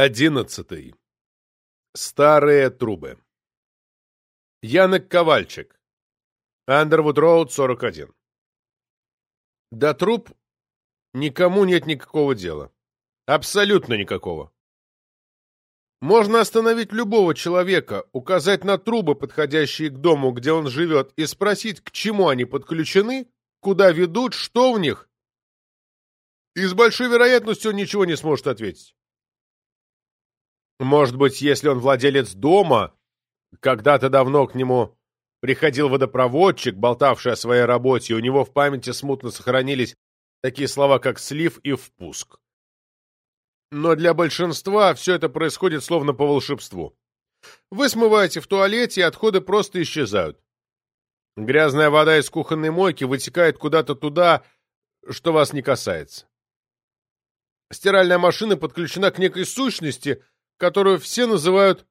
Одиннадцатый. Старые трубы. Янек Ковальчик. Андервуд Роуд, 41. До труб никому нет никакого дела. Абсолютно никакого. Можно остановить любого человека, указать на трубы, подходящие к дому, где он живет, и спросить, к чему они подключены, куда ведут, что в них. И с большой вероятностью он ничего не сможет ответить. Может быть, если он владелец дома, когда-то давно к нему приходил водопроводчик, болтавший о своей работе, и у него в памяти смутно сохранились такие слова, как «слив» и «впуск». Но для большинства все это происходит словно по волшебству. Вы смываете в туалете, и отходы просто исчезают. Грязная вода из кухонной мойки вытекает куда-то туда, что вас не касается. Стиральная машина подключена к некой сущности — которую все называют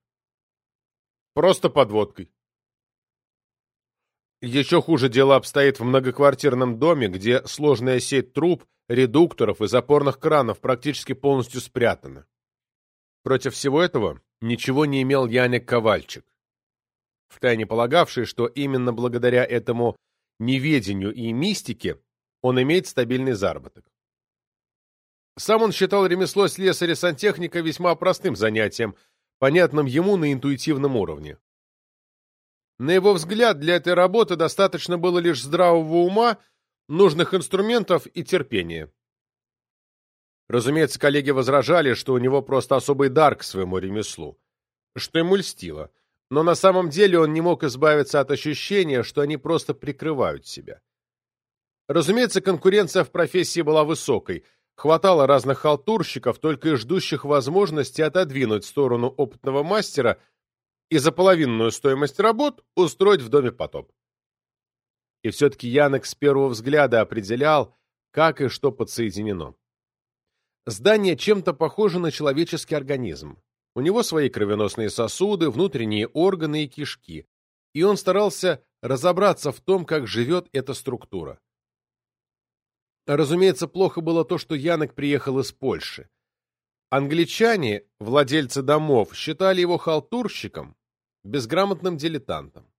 просто подводкой. Еще хуже дело обстоит в многоквартирном доме, где сложная сеть труб, редукторов и запорных кранов практически полностью спрятана. Против всего этого ничего не имел Яник Ковальчик, втайне полагавший, что именно благодаря этому неведению и мистике он имеет стабильный заработок. Сам он считал ремесло слесаря-сантехника весьма простым занятием, понятным ему на интуитивном уровне. На его взгляд, для этой работы достаточно было лишь здравого ума, нужных инструментов и терпения. Разумеется, коллеги возражали, что у него просто особый дар к своему ремеслу, что ему льстило, но на самом деле он не мог избавиться от ощущения, что они просто прикрывают себя. Разумеется, конкуренция в профессии была высокой – Хватало разных халтурщиков, только и ждущих возможности отодвинуть сторону опытного мастера и за половинную стоимость работ устроить в доме потоп. И все-таки Янок с первого взгляда определял, как и что подсоединено. Здание чем-то похоже на человеческий организм. У него свои кровеносные сосуды, внутренние органы и кишки. И он старался разобраться в том, как живет эта структура. Разумеется, плохо было то, что Янок приехал из Польши. Англичане, владельцы домов, считали его халтурщиком, безграмотным дилетантом.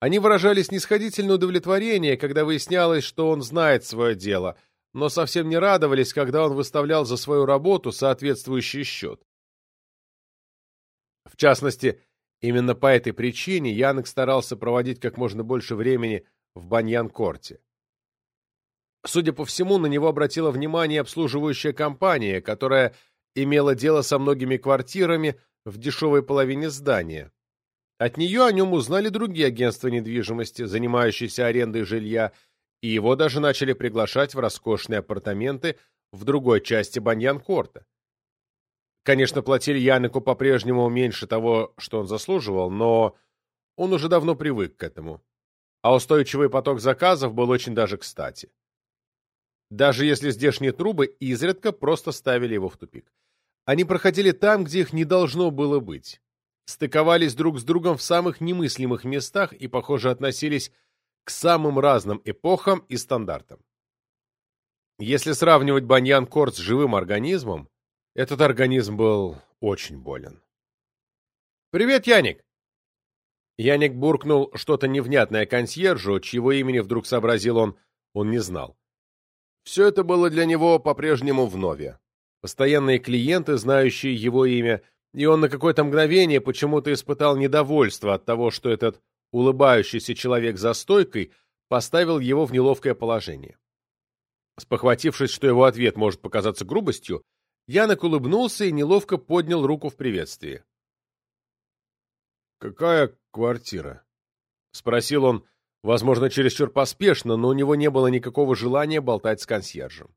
Они выражали снисходительное удовлетворение, когда выяснялось, что он знает свое дело, но совсем не радовались, когда он выставлял за свою работу соответствующий счет. В частности, именно по этой причине Янок старался проводить как можно больше времени в Баньян-Корте. Судя по всему, на него обратила внимание обслуживающая компания, которая имела дело со многими квартирами в дешевой половине здания. От нее о нем узнали другие агентства недвижимости, занимающиеся арендой жилья, и его даже начали приглашать в роскошные апартаменты в другой части Баньян-Корта. Конечно, платили Янику по-прежнему меньше того, что он заслуживал, но он уже давно привык к этому. А устойчивый поток заказов был очень даже кстати даже если здешние трубы изредка просто ставили его в тупик. Они проходили там, где их не должно было быть. Стыковались друг с другом в самых немыслимых местах и, похоже, относились к самым разным эпохам и стандартам. Если сравнивать баньян-корт с живым организмом, этот организм был очень болен. «Привет, Яник!» Яник буркнул что-то невнятное консьержу, чьего имени вдруг сообразил он, он не знал. Все это было для него по-прежнему вновь. Постоянные клиенты, знающие его имя, и он на какое-то мгновение почему-то испытал недовольство от того, что этот улыбающийся человек за стойкой поставил его в неловкое положение. Спохватившись, что его ответ может показаться грубостью, Янок улыбнулся и неловко поднял руку в приветствии. «Какая квартира?» — спросил он, Возможно, чересчур поспешно, но у него не было никакого желания болтать с консьержем.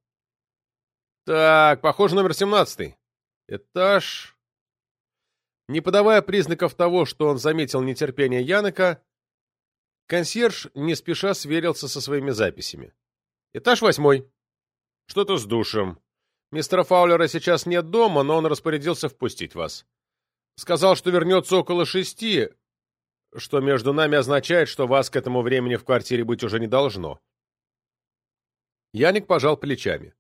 «Так, похоже, номер семнадцатый. Этаж...» Не подавая признаков того, что он заметил нетерпение Янока, консьерж не спеша сверился со своими записями. «Этаж восьмой. Что-то с душем. Мистера Фаулера сейчас нет дома, но он распорядился впустить вас. Сказал, что вернется около шести, что между нами означает, что вас к этому времени в квартире быть уже не должно. Яник пожал плечами.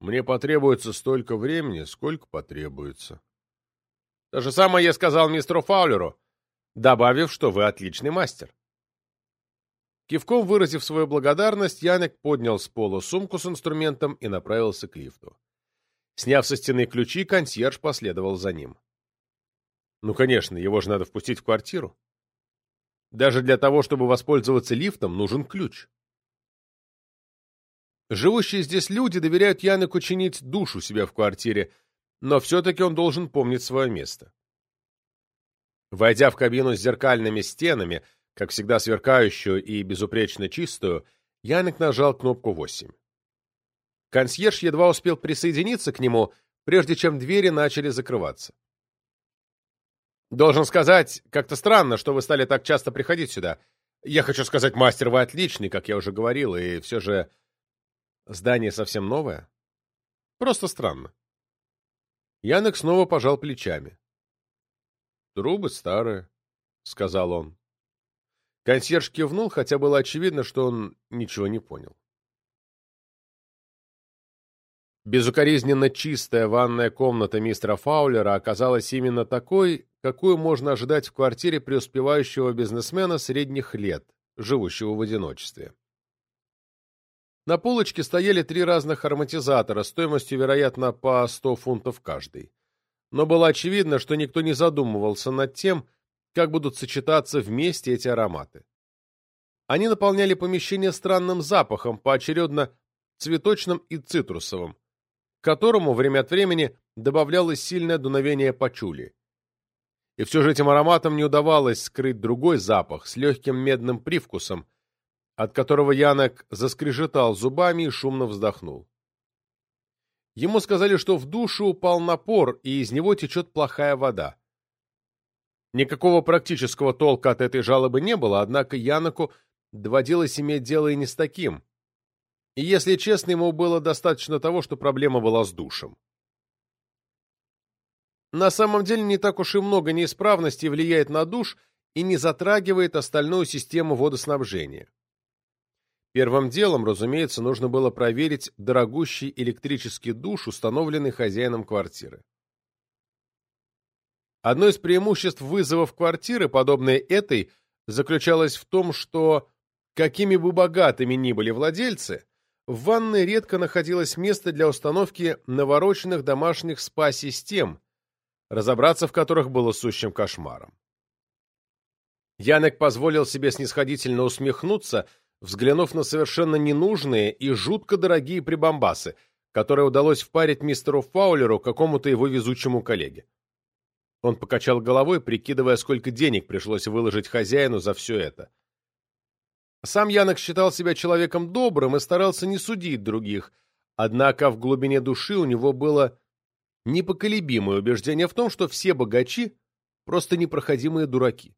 Мне потребуется столько времени, сколько потребуется. То же самое я сказал мистеру Фаулеру, добавив, что вы отличный мастер. Кивком выразив свою благодарность, Янек поднял с пола сумку с инструментом и направился к лифту. Сняв со стены ключи, консьерж последовал за ним. Ну, конечно, его же надо впустить в квартиру. Даже для того, чтобы воспользоваться лифтом, нужен ключ. Живущие здесь люди доверяют Янеку чинить душ у себя в квартире, но все-таки он должен помнить свое место. Войдя в кабину с зеркальными стенами, как всегда сверкающую и безупречно чистую, Янек нажал кнопку 8. Консьерж едва успел присоединиться к нему, прежде чем двери начали закрываться. «Должен сказать, как-то странно, что вы стали так часто приходить сюда. Я хочу сказать, мастер, вы отличный, как я уже говорил, и все же здание совсем новое. Просто странно». Янек снова пожал плечами. «Трубы старые», — сказал он. Консьерж кивнул, хотя было очевидно, что он ничего не понял. Безукоризненно чистая ванная комната мистера Фаулера оказалась именно такой, какую можно ожидать в квартире преуспевающего бизнесмена средних лет, живущего в одиночестве. На полочке стояли три разных ароматизатора, стоимостью, вероятно, по 100 фунтов каждый. Но было очевидно, что никто не задумывался над тем, как будут сочетаться вместе эти ароматы. Они наполняли помещение странным запахом, поочередно цветочным и цитрусовым, к которому время от времени добавлялось сильное дуновение пачули. И все же этим ароматом не удавалось скрыть другой запах с легким медным привкусом, от которого Янок заскрежетал зубами и шумно вздохнул. Ему сказали, что в душу упал напор, и из него течет плохая вода. Никакого практического толка от этой жалобы не было, однако Яноку доводилось иметь дело и не с таким. И, если честно, ему было достаточно того, что проблема была с душем. На самом деле не так уж и много неисправностей влияет на душ и не затрагивает остальную систему водоснабжения. Первым делом, разумеется, нужно было проверить дорогущий электрический душ, установленный хозяином квартиры. Одно из преимуществ вызовов квартиры, подобной этой, заключалось в том, что, какими бы богатыми ни были владельцы, в ванной редко находилось место для установки навороченных домашних спа-систем, разобраться в которых было сущим кошмаром. Янек позволил себе снисходительно усмехнуться, взглянув на совершенно ненужные и жутко дорогие прибамбасы, которые удалось впарить мистеру Фаулеру, какому-то его везучему коллеге. Он покачал головой, прикидывая, сколько денег пришлось выложить хозяину за все это. Сам Янок считал себя человеком добрым и старался не судить других, однако в глубине души у него было непоколебимое убеждение в том, что все богачи — просто непроходимые дураки.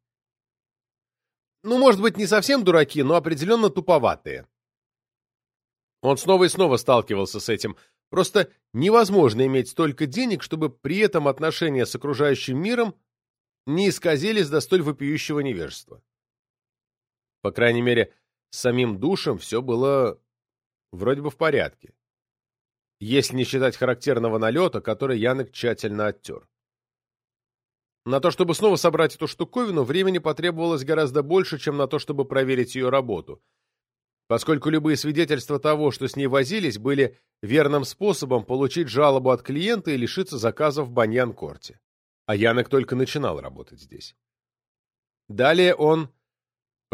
Ну, может быть, не совсем дураки, но определенно туповатые. Он снова и снова сталкивался с этим — Просто невозможно иметь столько денег, чтобы при этом отношения с окружающим миром не исказились до столь вопиющего невежества. По крайней мере, с самим душем все было вроде бы в порядке. Если не считать характерного налета, который Янок тщательно оттер. На то, чтобы снова собрать эту штуковину, времени потребовалось гораздо больше, чем на то, чтобы проверить ее работу — поскольку любые свидетельства того, что с ней возились, были верным способом получить жалобу от клиента и лишиться заказа в Баньян-Корте. А Янок только начинал работать здесь. Далее он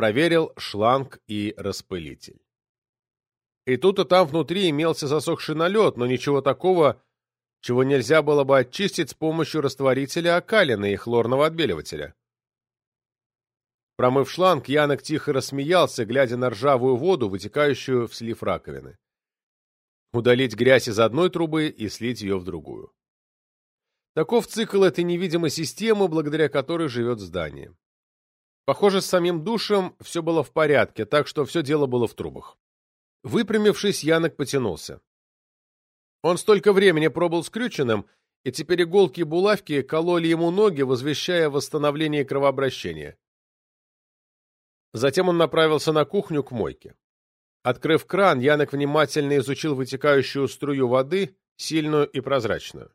проверил шланг и распылитель. И тут и там внутри имелся засохший налет, но ничего такого, чего нельзя было бы очистить с помощью растворителя окалина и хлорного отбеливателя. Промыв шланг, Янок тихо рассмеялся, глядя на ржавую воду, вытекающую в слив раковины. Удалить грязь из одной трубы и слить ее в другую. Таков цикл этой невидимой системы, благодаря которой живет здание. Похоже, с самим душем все было в порядке, так что все дело было в трубах. Выпрямившись, Янок потянулся. Он столько времени пробыл скрюченным, и теперь иголки и булавки кололи ему ноги, возвещая восстановление кровообращения. Затем он направился на кухню к мойке. Открыв кран, Янок внимательно изучил вытекающую струю воды сильную и прозрачную.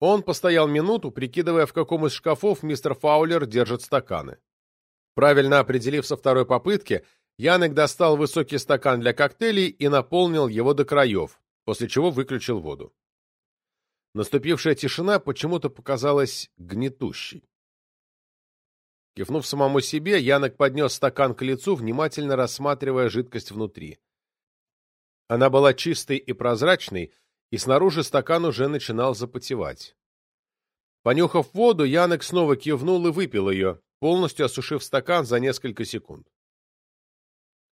Он постоял минуту, прикидывая, в каком из шкафов мистер Фаулер держит стаканы. Правильно определив со второй попытки, Янек достал высокий стакан для коктейлей и наполнил его до краев, после чего выключил воду. Наступившая тишина почему-то показалась гнетущей. Кивнув самому себе, Янок поднес стакан к лицу, внимательно рассматривая жидкость внутри. Она была чистой и прозрачной, и снаружи стакан уже начинал запотевать. Понюхав воду, Янок снова кивнул и выпил ее, полностью осушив стакан за несколько секунд.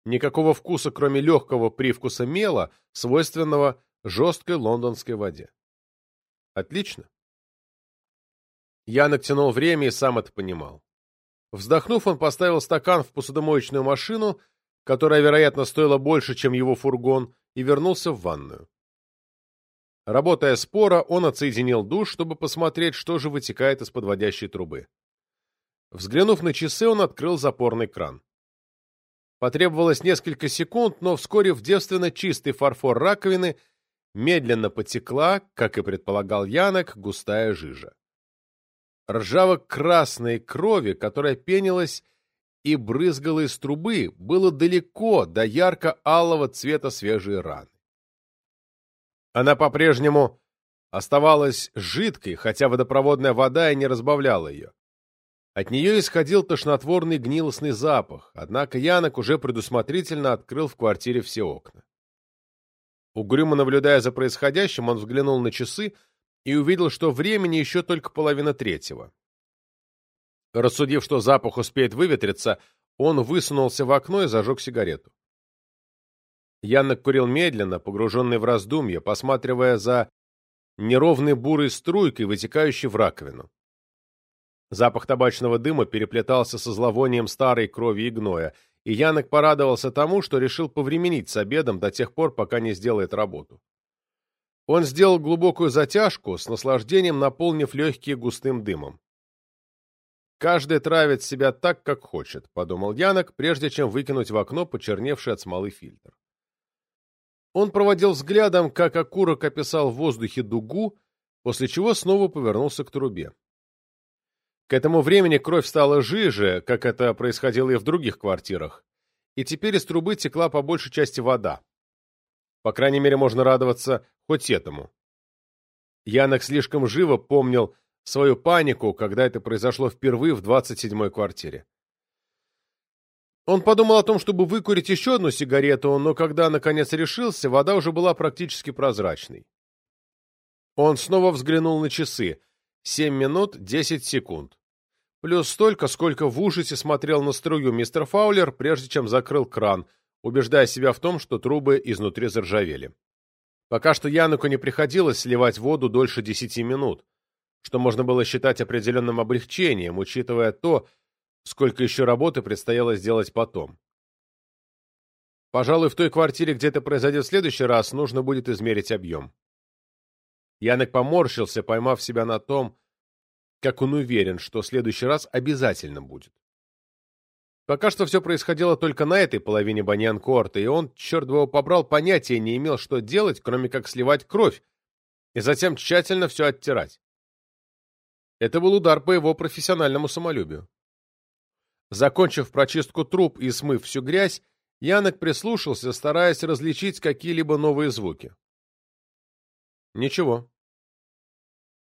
Никакого вкуса, кроме легкого привкуса мела, свойственного жесткой лондонской воде. Отлично. Янок тянул время и сам это понимал. Вздохнув, он поставил стакан в посудомоечную машину, которая, вероятно, стоила больше, чем его фургон, и вернулся в ванную. Работая спора, он отсоединил душ, чтобы посмотреть, что же вытекает из подводящей трубы. Взглянув на часы, он открыл запорный кран. Потребовалось несколько секунд, но вскоре в девственно чистый фарфор раковины медленно потекла, как и предполагал Янок, густая жижа ржаво-красной крови, которая пенилась и брызгала из трубы, было далеко до ярко-алого цвета свежей раны. Она по-прежнему оставалась жидкой, хотя водопроводная вода и не разбавляла ее. От нее исходил тошнотворный гнилостный запах, однако Янок уже предусмотрительно открыл в квартире все окна. Угрюмо наблюдая за происходящим, он взглянул на часы, и увидел, что времени еще только половина третьего. Рассудив, что запах успеет выветриться, он высунулся в окно и зажег сигарету. Янок курил медленно, погруженный в раздумья, посматривая за неровной бурой струйкой, вытекающей в раковину. Запах табачного дыма переплетался со зловонием старой крови и гноя, и Янок порадовался тому, что решил повременить с обедом до тех пор, пока не сделает работу. Он сделал глубокую затяжку, с наслаждением наполнив легкие густым дымом. «Каждый травит себя так, как хочет», — подумал Янок, прежде чем выкинуть в окно почерневший от смолы фильтр. Он проводил взглядом, как окурок описал в воздухе дугу, после чего снова повернулся к трубе. К этому времени кровь стала жиже, как это происходило и в других квартирах, и теперь из трубы текла по большей части вода. По крайней мере, можно радоваться хоть этому. Янок слишком живо помнил свою панику, когда это произошло впервые в 27-й квартире. Он подумал о том, чтобы выкурить еще одну сигарету, но когда наконец решился, вода уже была практически прозрачной. Он снова взглянул на часы. Семь минут десять секунд. Плюс столько, сколько в ужасе смотрел на струю мистер Фаулер, прежде чем закрыл кран, убеждая себя в том, что трубы изнутри заржавели. Пока что Януку не приходилось сливать воду дольше десяти минут, что можно было считать определенным облегчением, учитывая то, сколько еще работы предстояло сделать потом. Пожалуй, в той квартире, где это произойдет в следующий раз, нужно будет измерить объем. Янок поморщился, поймав себя на том, как он уверен, что следующий раз обязательно будет. Пока что все происходило только на этой половине Баньян-Корта, и он, черт его побрал, понятия не имел, что делать, кроме как сливать кровь, и затем тщательно все оттирать. Это был удар по его профессиональному самолюбию. Закончив прочистку труб и смыв всю грязь, Янок прислушался, стараясь различить какие-либо новые звуки. Ничего.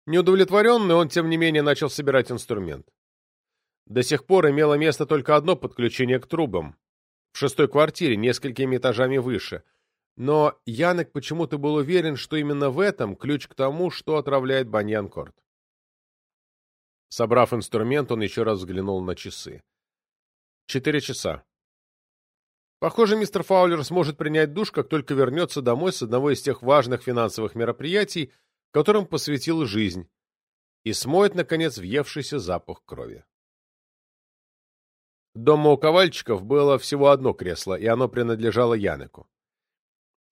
Неудовлетворенный, он, тем не менее, начал собирать инструмент. До сих пор имело место только одно подключение к трубам. В шестой квартире, несколькими этажами выше. Но Янек почему-то был уверен, что именно в этом ключ к тому, что отравляет Баньянкорт. Собрав инструмент, он еще раз взглянул на часы. Четыре часа. Похоже, мистер Фаулер сможет принять душ, как только вернется домой с одного из тех важных финансовых мероприятий, которым посвятил жизнь, и смоет, наконец, въевшийся запах крови. Дома у Ковальчиков было всего одно кресло, и оно принадлежало Янеку.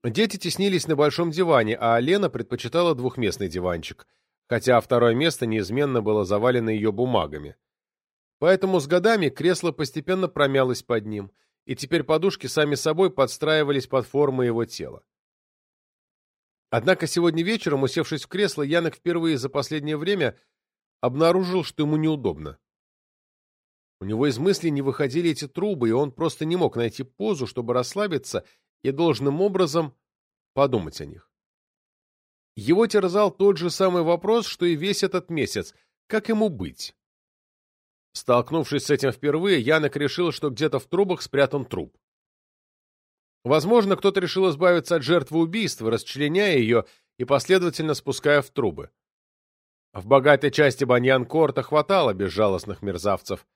Дети теснились на большом диване, а Лена предпочитала двухместный диванчик, хотя второе место неизменно было завалено ее бумагами. Поэтому с годами кресло постепенно промялось под ним, и теперь подушки сами собой подстраивались под формы его тела. Однако сегодня вечером, усевшись в кресло, Янок впервые за последнее время обнаружил, что ему неудобно. У него из мыслей не выходили эти трубы, и он просто не мог найти позу, чтобы расслабиться и должным образом подумать о них. Его терзал тот же самый вопрос, что и весь этот месяц. Как ему быть? Столкнувшись с этим впервые, Янок решил, что где-то в трубах спрятан труп. Возможно, кто-то решил избавиться от жертвы убийства, расчленяя ее и последовательно спуская в трубы. В богатой части Баньян-Корта хватало безжалостных мерзавцев.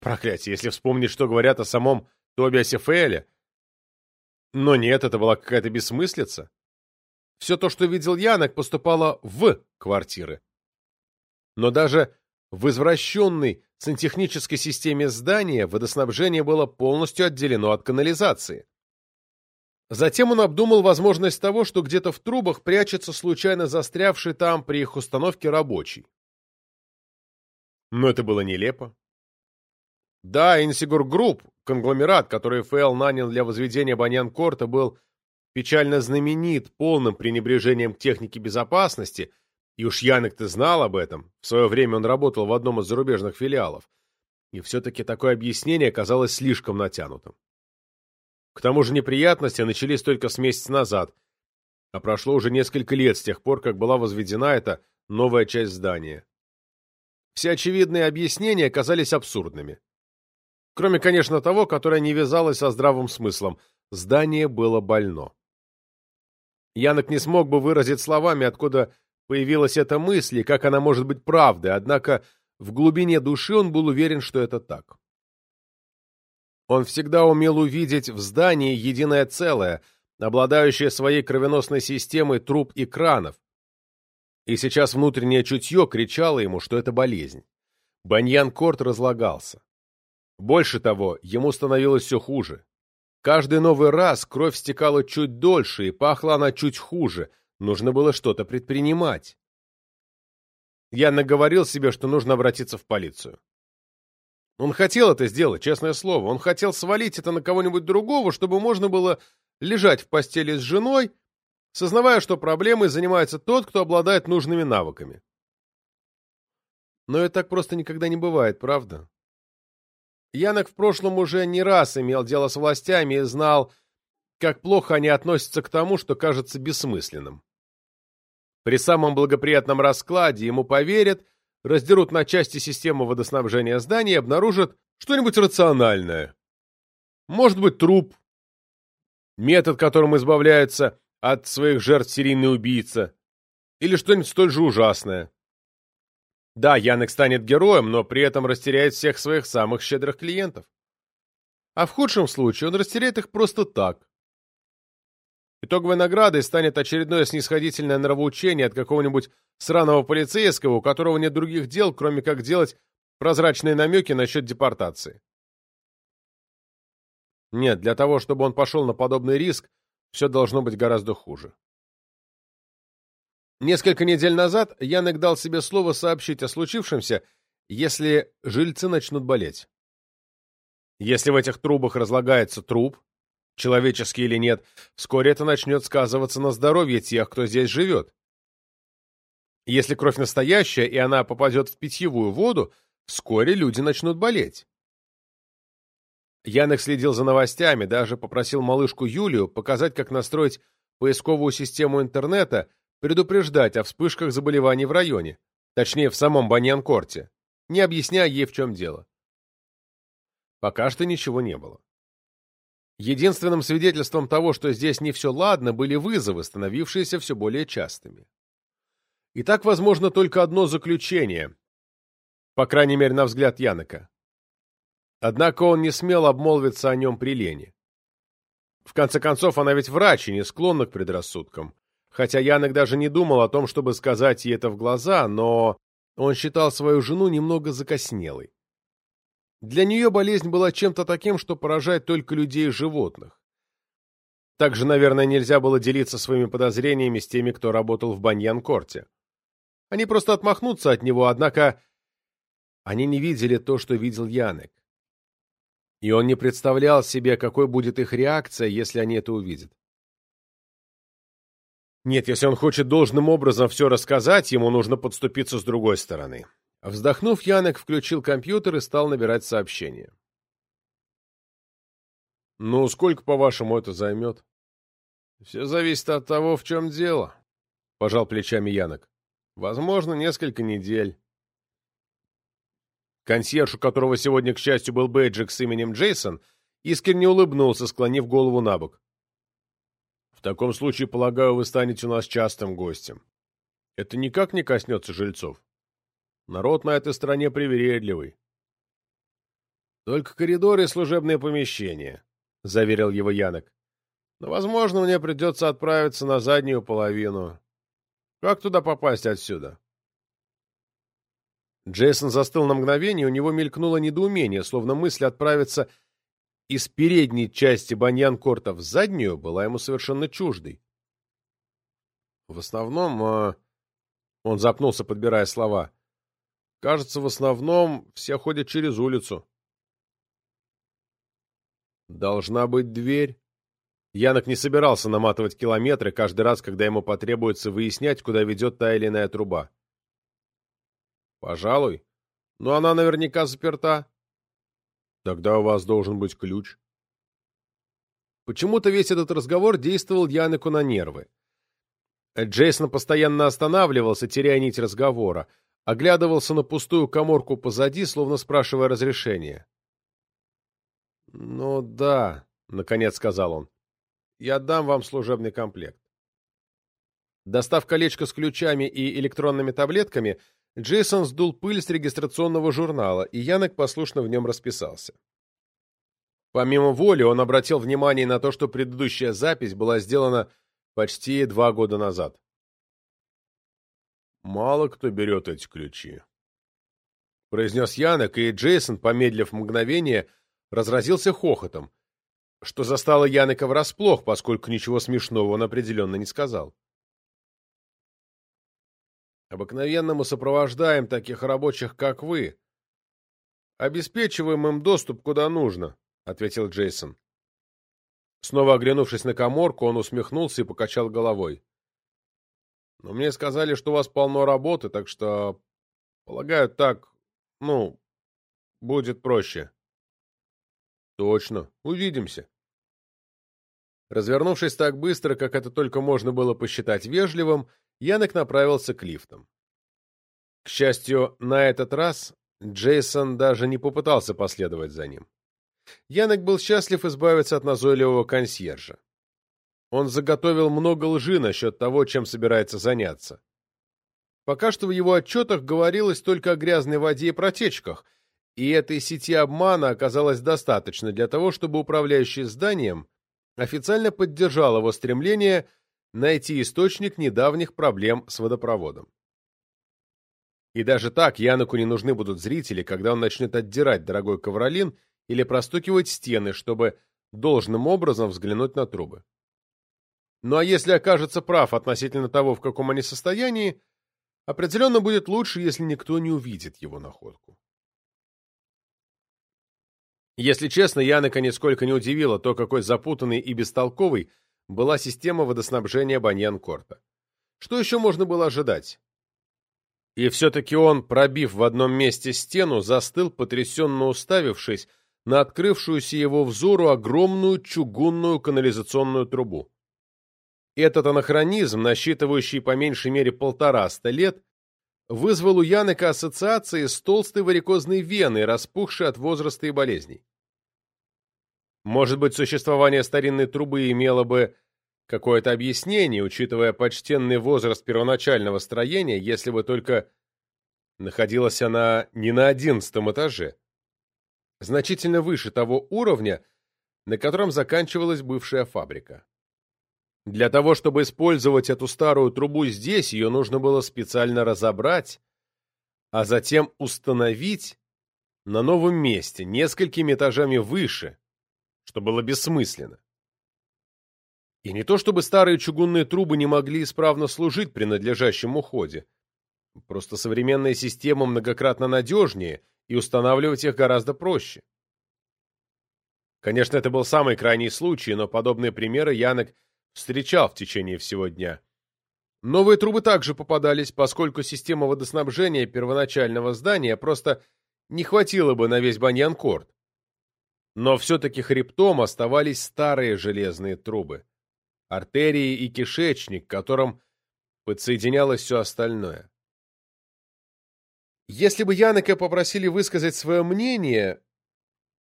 Проклятие, если вспомнить, что говорят о самом Тобиасе Фейле. Но нет, это была какая-то бессмыслица. Все то, что видел Янок, поступало в квартиры. Но даже в извращенной сантехнической системе здания водоснабжение было полностью отделено от канализации. Затем он обдумал возможность того, что где-то в трубах прячется случайно застрявший там при их установке рабочий. Но это было нелепо. Да, Инсигур Групп, конгломерат, который ФЛ нанял для возведения Баньян-Корта, был печально знаменит полным пренебрежением к технике безопасности, и уж Янек-то знал об этом, в свое время он работал в одном из зарубежных филиалов, и все-таки такое объяснение казалось слишком натянутым. К тому же неприятности начались только с месяца назад, а прошло уже несколько лет с тех пор, как была возведена эта новая часть здания. Все очевидные объяснения казались абсурдными. Кроме, конечно, того, которое не вязалось со здравым смыслом. Здание было больно. Янок не смог бы выразить словами, откуда появилась эта мысль и как она может быть правдой, однако в глубине души он был уверен, что это так. Он всегда умел увидеть в здании единое целое, обладающее своей кровеносной системой труб и кранов. И сейчас внутреннее чутье кричало ему, что это болезнь. Баньян-корт разлагался. Больше того, ему становилось все хуже. Каждый новый раз кровь стекала чуть дольше, и пахла она чуть хуже. Нужно было что-то предпринимать. Я наговорил себе, что нужно обратиться в полицию. Он хотел это сделать, честное слово. Он хотел свалить это на кого-нибудь другого, чтобы можно было лежать в постели с женой, сознавая, что проблемой занимается тот, кто обладает нужными навыками. Но это так просто никогда не бывает, правда? Янок в прошлом уже не раз имел дело с властями и знал, как плохо они относятся к тому, что кажется бессмысленным. При самом благоприятном раскладе ему поверят, раздерут на части систему водоснабжения здания и обнаружат что-нибудь рациональное. Может быть, труп, метод, которым избавляется от своих жертв серийный убийца, или что-нибудь столь же ужасное. Да, Янек станет героем, но при этом растеряет всех своих самых щедрых клиентов. А в худшем случае он растеряет их просто так. Итоговой наградой станет очередное снисходительное нравоучение от какого-нибудь сраного полицейского, у которого нет других дел, кроме как делать прозрачные намеки насчет депортации. Нет, для того, чтобы он пошел на подобный риск, все должно быть гораздо хуже. Несколько недель назад Янек дал себе слово сообщить о случившемся, если жильцы начнут болеть. Если в этих трубах разлагается труп, человеческий или нет, вскоре это начнет сказываться на здоровье тех, кто здесь живет. Если кровь настоящая, и она попадет в питьевую воду, вскоре люди начнут болеть. Янек следил за новостями, даже попросил малышку Юлию показать, как настроить поисковую систему интернета, предупреждать о вспышках заболеваний в районе, точнее, в самом Баньян-Корте, не объясняя ей, в чем дело. Пока что ничего не было. Единственным свидетельством того, что здесь не все ладно, были вызовы, становившиеся все более частыми. И так, возможно, только одно заключение, по крайней мере, на взгляд Янока. Однако он не смел обмолвиться о нем при Лене. В конце концов, она ведь врач и не склонна к предрассудкам. Хотя Янок даже не думал о том, чтобы сказать ей это в глаза, но он считал свою жену немного закоснелой. Для нее болезнь была чем-то таким, что поражает только людей и животных. Также, наверное, нельзя было делиться своими подозрениями с теми, кто работал в Баньян-Корте. Они просто отмахнутся от него, однако они не видели то, что видел Янек. И он не представлял себе, какой будет их реакция, если они это увидят. Нет, если он хочет должным образом все рассказать, ему нужно подступиться с другой стороны. Вздохнув, Янек включил компьютер и стал набирать сообщение. «Ну, сколько, по-вашему, это займет?» «Все зависит от того, в чем дело», — пожал плечами Янок. «Возможно, несколько недель». Консьерж, у которого сегодня, к счастью, был бейджик с именем Джейсон, искренне улыбнулся, склонив голову на бок. «В таком случае, полагаю, вы станете у нас частым гостем. Это никак не коснется жильцов. Народ на этой стороне привередливый». «Только коридоры и служебные помещения», — заверил его Янок. «Но, возможно, мне придется отправиться на заднюю половину. Как туда попасть отсюда?» Джейсон застыл на мгновение, у него мелькнуло недоумение, словно мысль отправиться из передней части Баньян-Корта в заднюю была ему совершенно чуждой. В основном... Э, он запнулся, подбирая слова. Кажется, в основном все ходят через улицу. Должна быть дверь. Янок не собирался наматывать километры каждый раз, когда ему потребуется выяснять, куда ведет та или иная труба. Пожалуй. Но она наверняка заперта. Тогда у вас должен быть ключ. Почему-то весь этот разговор действовал Яныку на нервы. Джейсон постоянно останавливался, теряя нить разговора, оглядывался на пустую коморку позади, словно спрашивая разрешения. «Ну да», — наконец сказал он, — «я дам вам служебный комплект». Достав колечко с ключами и электронными таблетками, Джейсон сдул пыль с регистрационного журнала, и Янок послушно в нем расписался. Помимо воли, он обратил внимание на то, что предыдущая запись была сделана почти два года назад. «Мало кто берет эти ключи», — произнес Янок, и Джейсон, помедлив мгновение, разразился хохотом, что застало Янока врасплох, поскольку ничего смешного он определенно не сказал. Обыкновенно мы сопровождаем таких рабочих, как вы. Обеспечиваем им доступ куда нужно, — ответил Джейсон. Снова оглянувшись на коморку, он усмехнулся и покачал головой. Но мне сказали, что у вас полно работы, так что, полагаю, так, ну, будет проще. Точно. Увидимся. Развернувшись так быстро, как это только можно было посчитать вежливым, Янок направился к лифтам. К счастью, на этот раз Джейсон даже не попытался последовать за ним. Янок был счастлив избавиться от назойливого консьержа. Он заготовил много лжи насчет того, чем собирается заняться. Пока что в его отчетах говорилось только о грязной воде и протечках, и этой сети обмана оказалось достаточно для того, чтобы управляющий зданием официально поддержал его стремление найти источник недавних проблем с водопроводом. И даже так Яноку не нужны будут зрители, когда он начнет отдирать дорогой ковролин или простукивать стены, чтобы должным образом взглянуть на трубы. Ну а если окажется прав относительно того, в каком они состоянии, определенно будет лучше, если никто не увидит его находку. Если честно, Янока нисколько не удивило то, какой запутанный и бестолковый была система водоснабжения Баньян-Корта. Что еще можно было ожидать? И все-таки он, пробив в одном месте стену, застыл, потрясенно уставившись на открывшуюся его взору огромную чугунную канализационную трубу. Этот анахронизм, насчитывающий по меньшей мере полтораста лет, вызвал у Янека ассоциации с толстой варикозной веной, распухшей от возраста и болезней. Может быть, существование старинной трубы имело бы какое-то объяснение, учитывая почтенный возраст первоначального строения, если бы только находилась она не на одиннадцатом этаже, значительно выше того уровня, на котором заканчивалась бывшая фабрика. Для того, чтобы использовать эту старую трубу здесь, ее нужно было специально разобрать, а затем установить на новом месте, несколькими этажами выше, что было бессмысленно. И не то чтобы старые чугунные трубы не могли исправно служить при надлежащем уходе. Просто современная система многократно надежнее, и устанавливать их гораздо проще. Конечно, это был самый крайний случай, но подобные примеры Янок встречал в течение всего дня. Новые трубы также попадались, поскольку система водоснабжения первоначального здания просто не хватило бы на весь Баньян-Корт. Но все-таки хребтом оставались старые железные трубы, артерии и кишечник, к которым подсоединялось все остальное. Если бы Янека попросили высказать свое мнение,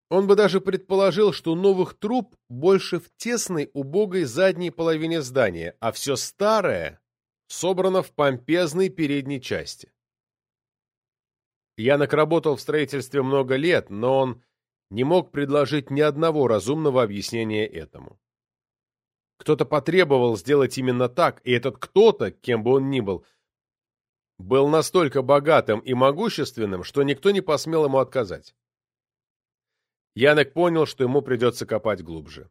он бы даже предположил, что новых труб больше в тесной, убогой задней половине здания, а все старое собрано в помпезной передней части. Янок работал в строительстве много лет, но он не мог предложить ни одного разумного объяснения этому. Кто-то потребовал сделать именно так, и этот кто-то, кем бы он ни был, был настолько богатым и могущественным, что никто не посмел ему отказать. Янек понял, что ему придется копать глубже.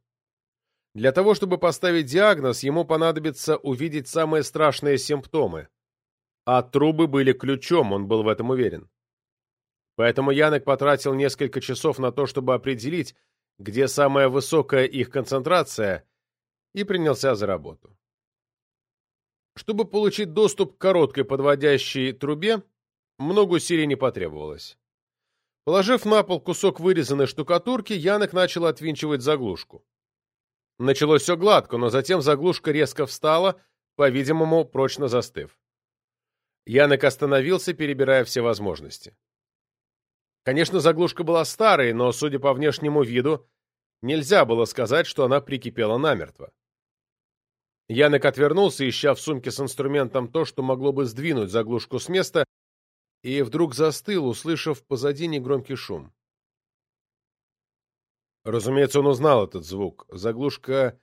Для того, чтобы поставить диагноз, ему понадобится увидеть самые страшные симптомы. А трубы были ключом, он был в этом уверен. Поэтому Янек потратил несколько часов на то, чтобы определить, где самая высокая их концентрация, и принялся за работу. Чтобы получить доступ к короткой подводящей трубе, много усилий не потребовалось. Положив на пол кусок вырезанной штукатурки, Янек начал отвинчивать заглушку. Началось все гладко, но затем заглушка резко встала, по-видимому, прочно застыв. Янек остановился, перебирая все возможности. Конечно, заглушка была старой, но, судя по внешнему виду, нельзя было сказать, что она прикипела намертво. Янек отвернулся, ища в сумке с инструментом то, что могло бы сдвинуть заглушку с места, и вдруг застыл, услышав позади негромкий шум. Разумеется, он узнал этот звук. Заглушка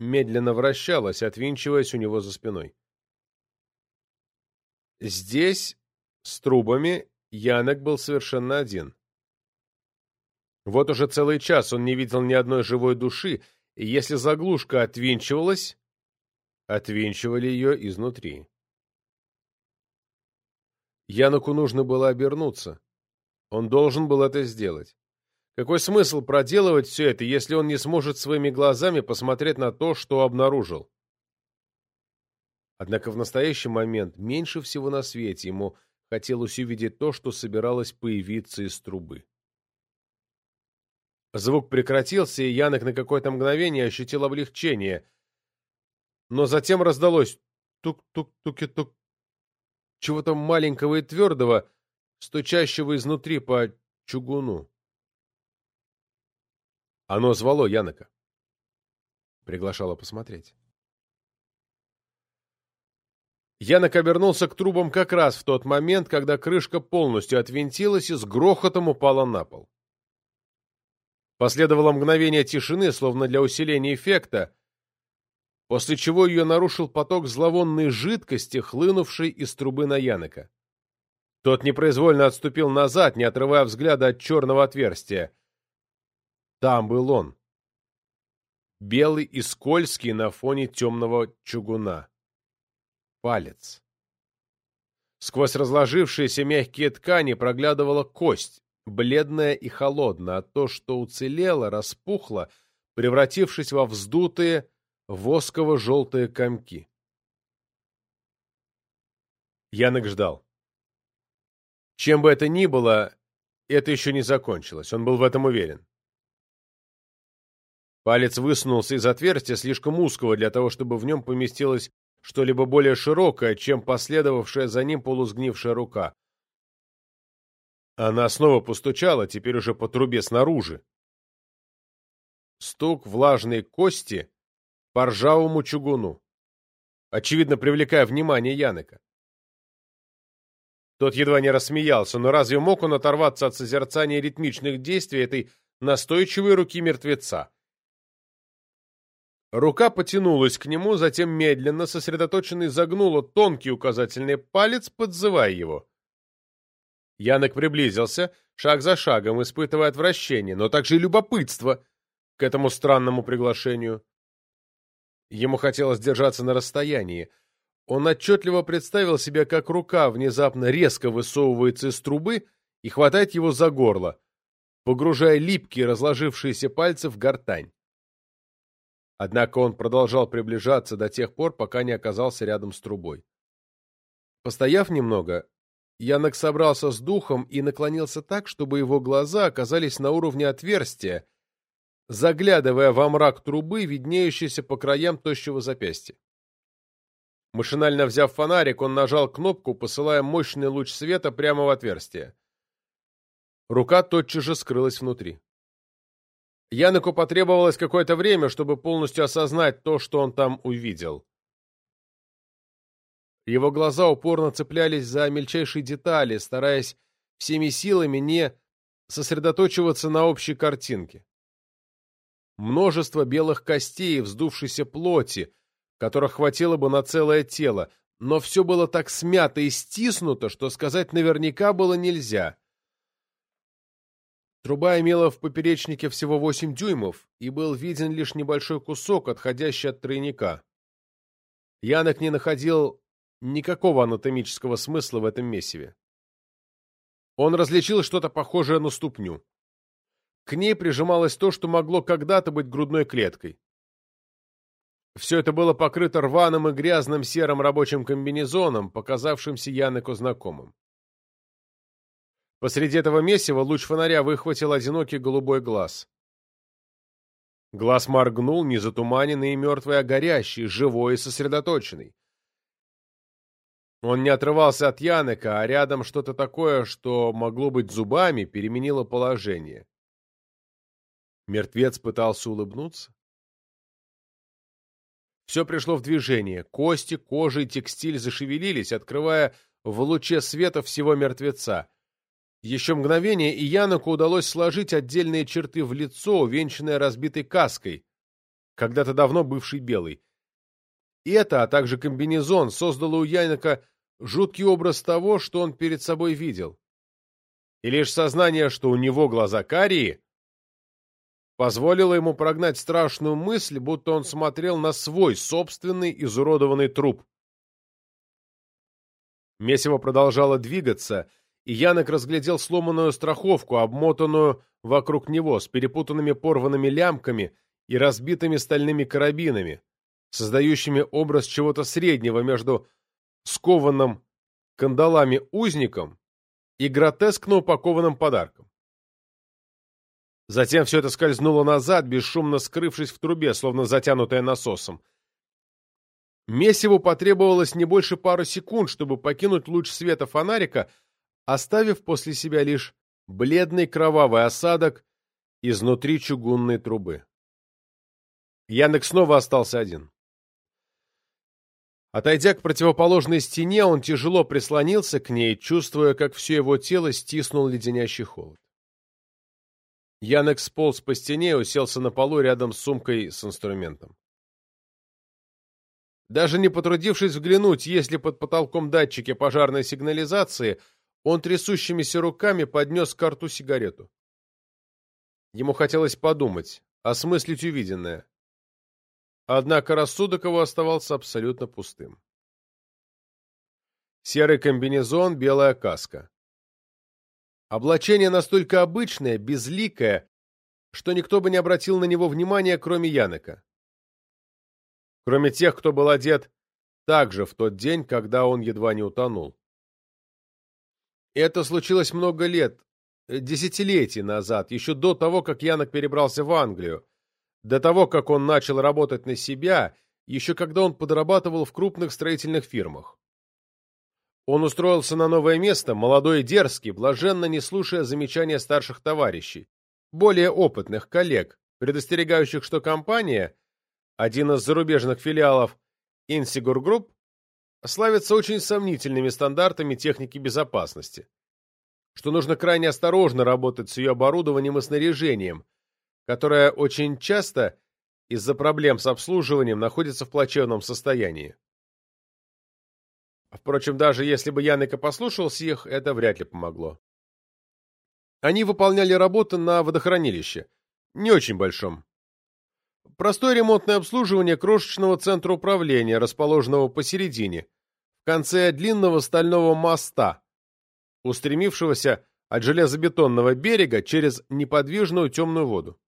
медленно вращалась, отвинчиваясь у него за спиной. Здесь, с трубами, Янек был совершенно один. Вот уже целый час он не видел ни одной живой души, и если заглушка отвинчивалась, отвинчивали ее изнутри. Януку нужно было обернуться. Он должен был это сделать. Какой смысл проделывать все это, если он не сможет своими глазами посмотреть на то, что обнаружил? Однако в настоящий момент меньше всего на свете ему Хотелось увидеть то, что собиралось появиться из трубы. Звук прекратился, и Янок на какое-то мгновение ощутил облегчение. Но затем раздалось тук-тук-туки-тук чего-то маленького и твердого, стучащего изнутри по чугуну. Оно звало Янока. Приглашало посмотреть. Янок обернулся к трубам как раз в тот момент, когда крышка полностью отвинтилась и с грохотом упала на пол. Последовало мгновение тишины, словно для усиления эффекта, после чего ее нарушил поток зловонной жидкости, хлынувшей из трубы на Янока. Тот непроизвольно отступил назад, не отрывая взгляда от черного отверстия. Там был он. Белый и скользкий на фоне темного чугуна палец. Сквозь разложившиеся мягкие ткани проглядывала кость, бледная и холодная, а то, что уцелело, распухло, превратившись во вздутые восково-желтые комки. Янок ждал. Чем бы это ни было, это еще не закончилось, он был в этом уверен. Палец высунулся из отверстия, слишком узкого для того, чтобы в нем поместилось что-либо более широкое, чем последовавшая за ним полусгнившая рука. Она снова постучала, теперь уже по трубе снаружи. Стук влажной кости по ржавому чугуну, очевидно, привлекая внимание Янека. Тот едва не рассмеялся, но разве мог он оторваться от созерцания ритмичных действий этой настойчивой руки мертвеца? Рука потянулась к нему, затем медленно, сосредоточенно загнула тонкий указательный палец, подзывая его. Янок приблизился, шаг за шагом, испытывая отвращение, но также и любопытство к этому странному приглашению. Ему хотелось держаться на расстоянии. Он отчетливо представил себе, как рука внезапно резко высовывается из трубы и хватает его за горло, погружая липкие разложившиеся пальцы в гортань. Однако он продолжал приближаться до тех пор, пока не оказался рядом с трубой. Постояв немного, Янок собрался с духом и наклонился так, чтобы его глаза оказались на уровне отверстия, заглядывая во мрак трубы, виднеющейся по краям тощего запястья. Машинально взяв фонарик, он нажал кнопку, посылая мощный луч света прямо в отверстие. Рука тотчас же скрылась внутри. Яноку потребовалось какое-то время, чтобы полностью осознать то, что он там увидел. Его глаза упорно цеплялись за мельчайшие детали, стараясь всеми силами не сосредоточиваться на общей картинке. Множество белых костей, вздувшейся плоти, которых хватило бы на целое тело, но все было так смято и стиснуто, что сказать наверняка было нельзя. Труба имела в поперечнике всего 8 дюймов, и был виден лишь небольшой кусок, отходящий от тройника. Янок не находил никакого анатомического смысла в этом месиве. Он различил что-то похожее на ступню. К ней прижималось то, что могло когда-то быть грудной клеткой. Все это было покрыто рваным и грязным серым рабочим комбинезоном, показавшимся Янеку знакомым. Посреди этого месива луч фонаря выхватил одинокий голубой глаз. Глаз моргнул, не затуманенный и мертвый, а горящий, живой и сосредоточенный. Он не отрывался от Янека, а рядом что-то такое, что могло быть зубами, переменило положение. Мертвец пытался улыбнуться. Все пришло в движение. Кости, кожа и текстиль зашевелились, открывая в луче света всего мертвеца. Еще мгновение, и Яноку удалось сложить отдельные черты в лицо, увенчанное разбитой каской, когда-то давно бывший белый. И это, а также комбинезон, создало у Янока жуткий образ того, что он перед собой видел. И лишь сознание, что у него глаза карие, позволило ему прогнать страшную мысль, будто он смотрел на свой собственный изуродованный труп. Месиво продолжало двигаться, и Янок разглядел сломанную страховку, обмотанную вокруг него, с перепутанными порванными лямками и разбитыми стальными карабинами, создающими образ чего-то среднего между скованным кандалами узником и гротескно упакованным подарком. Затем все это скользнуло назад, бесшумно скрывшись в трубе, словно затянутое насосом. Месиву потребовалось не больше пары секунд, чтобы покинуть луч света фонарика, оставив после себя лишь бледный кровавый осадок изнутри чугунной трубы. Янек снова остался один. Отойдя к противоположной стене, он тяжело прислонился к ней, чувствуя, как все его тело стиснул леденящий холод. Янек сполз по стене и уселся на полу рядом с сумкой с инструментом. Даже не потрудившись взглянуть, есть ли под потолком датчики пожарной сигнализации, он трясущимися руками поднес к рту сигарету. Ему хотелось подумать, осмыслить увиденное. Однако рассудок его оставался абсолютно пустым. Серый комбинезон, белая каска. Облачение настолько обычное, безликое, что никто бы не обратил на него внимания, кроме Янека. Кроме тех, кто был одет также в тот день, когда он едва не утонул. Это случилось много лет, десятилетий назад, еще до того, как Янок перебрался в Англию, до того, как он начал работать на себя, еще когда он подрабатывал в крупных строительных фирмах. Он устроился на новое место, молодой и дерзкий, блаженно не слушая замечания старших товарищей, более опытных коллег, предостерегающих, что компания, один из зарубежных филиалов Insigur Group, славится очень сомнительными стандартами техники безопасности, что нужно крайне осторожно работать с ее оборудованием и снаряжением, которая очень часто из-за проблем с обслуживанием находится в плачевном состоянии. Впрочем, даже если бы Янек и послушался их, это вряд ли помогло. Они выполняли работы на водохранилище, не очень большом. Простое ремонтное обслуживание крошечного центра управления, расположенного посередине, в конце длинного стального моста, устремившегося от железобетонного берега через неподвижную темную воду.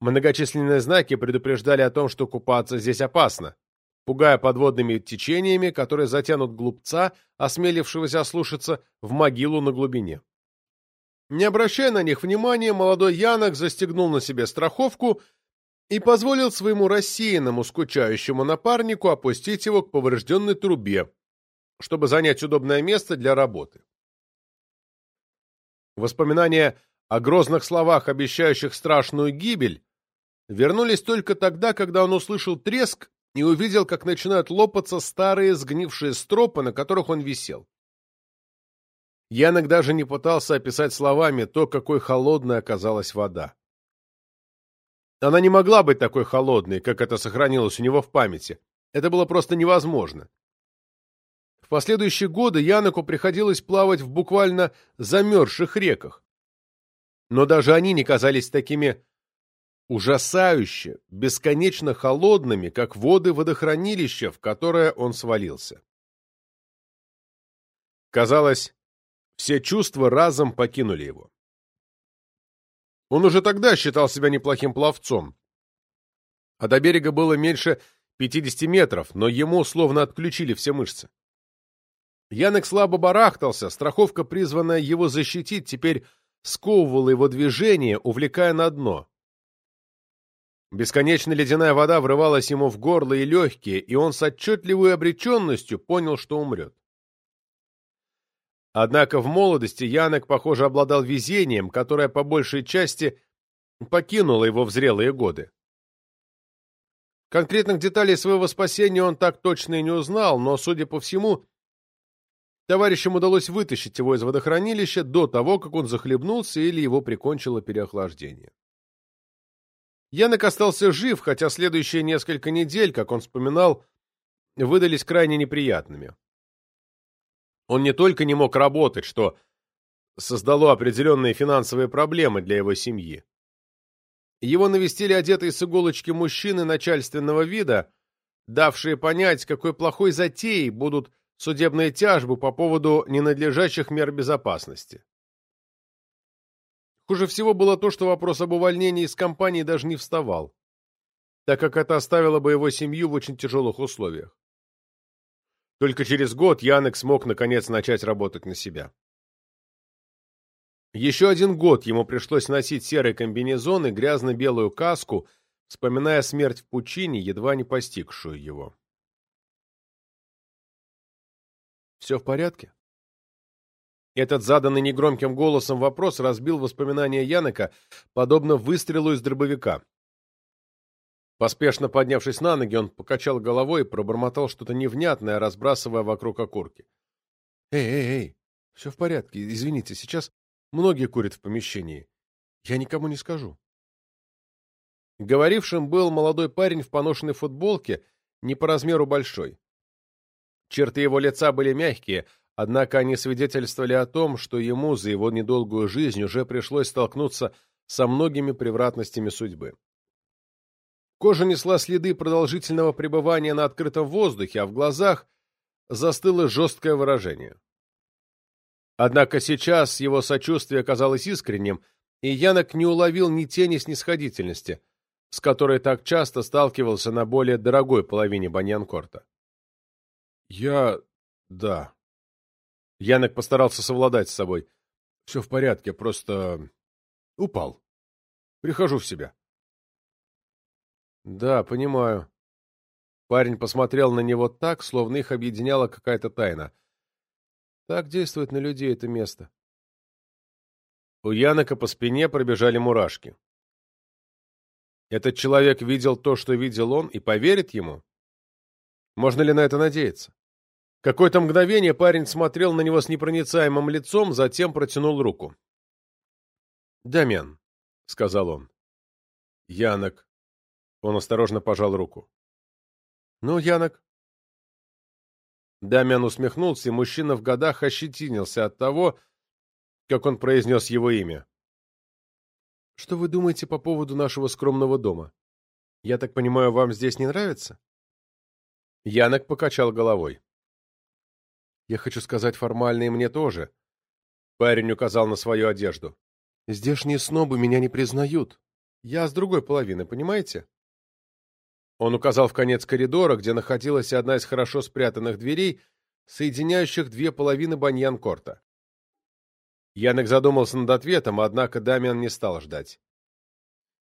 Многочисленные знаки предупреждали о том, что купаться здесь опасно, пугая подводными течениями, которые затянут глупца, осмелившегося ослушаться, в могилу на глубине. Не обращая на них внимания, молодой Янок застегнул на себе страховку и позволил своему рассеянному, скучающему напарнику опустить его к поврежденной трубе, чтобы занять удобное место для работы. Воспоминания о грозных словах, обещающих страшную гибель, вернулись только тогда, когда он услышал треск и увидел, как начинают лопаться старые сгнившие стропы, на которых он висел. Янок даже не пытался описать словами то, какой холодной оказалась вода. Она не могла быть такой холодной, как это сохранилось у него в памяти. Это было просто невозможно. В последующие годы Яноку приходилось плавать в буквально замерзших реках. Но даже они не казались такими ужасающе, бесконечно холодными, как воды водохранилища, в которое он свалился. Казалось, все чувства разом покинули его. Он уже тогда считал себя неплохим пловцом, а до берега было меньше 50 метров, но ему словно отключили все мышцы. Янек слабо барахтался, страховка, призванная его защитить, теперь сковывала его движение, увлекая на дно. Бесконечно ледяная вода врывалась ему в горло и легкие, и он с отчетливой обреченностью понял, что умрет. Однако в молодости Янок, похоже, обладал везением, которое по большей части покинуло его в зрелые годы. Конкретных деталей своего спасения он так точно и не узнал, но, судя по всему, товарищам удалось вытащить его из водохранилища до того, как он захлебнулся или его прикончило переохлаждение. Янок остался жив, хотя следующие несколько недель, как он вспоминал, выдались крайне неприятными. Он не только не мог работать, что создало определенные финансовые проблемы для его семьи. Его навестили одетые с иголочки мужчины начальственного вида, давшие понять, какой плохой затеей будут судебные тяжбы по поводу ненадлежащих мер безопасности. Хуже всего было то, что вопрос об увольнении из компании даже не вставал, так как это оставило бы его семью в очень тяжелых условиях. Только через год Янек смог наконец начать работать на себя. Еще один год ему пришлось носить серый комбинезон и грязно-белую каску, вспоминая смерть в пучине, едва не постигшую его. «Все в порядке?» Этот заданный негромким голосом вопрос разбил воспоминания Янека, подобно выстрелу из дробовика. Поспешно поднявшись на ноги, он покачал головой и пробормотал что-то невнятное, разбрасывая вокруг окурки. «Эй, эй, эй, все в порядке, извините, сейчас многие курят в помещении. Я никому не скажу». Говорившим был молодой парень в поношенной футболке, не по размеру большой. Черты его лица были мягкие, Однако они свидетельствовали о том, что ему за его недолгую жизнь уже пришлось столкнуться со многими превратностями судьбы. Кожа несла следы продолжительного пребывания на открытом воздухе, а в глазах застыло жесткое выражение. Однако сейчас его сочувствие казалось искренним, и Янок не уловил ни тени снисходительности, с которой так часто сталкивался на более дорогой половине Баньянкорта. «Я... да», Янок постарался совладать с собой. Все в порядке, просто... упал. Прихожу в себя. Да, понимаю. Парень посмотрел на него так, словно их объединяла какая-то тайна. Так действует на людей это место. У Янока по спине пробежали мурашки. Этот человек видел то, что видел он, и поверит ему? Можно ли на это надеяться? Какое-то мгновение парень смотрел на него с непроницаемым лицом, затем протянул руку. «Дамен», — сказал он. «Янок». Он осторожно пожал руку. «Ну, Янок». Дамян усмехнулся, и мужчина в годах ощетинился от того, как он произнес его имя. «Что вы думаете по поводу нашего скромного дома? Я так понимаю, вам здесь не нравится?» Янок покачал головой. Я хочу сказать формально и мне тоже. Парень указал на свою одежду. Здешние снобы меня не признают. Я с другой половины, понимаете? Он указал в конец коридора, где находилась одна из хорошо спрятанных дверей, соединяющих две половины баньян-корта. Янек задумался над ответом, однако Дамиан не стал ждать.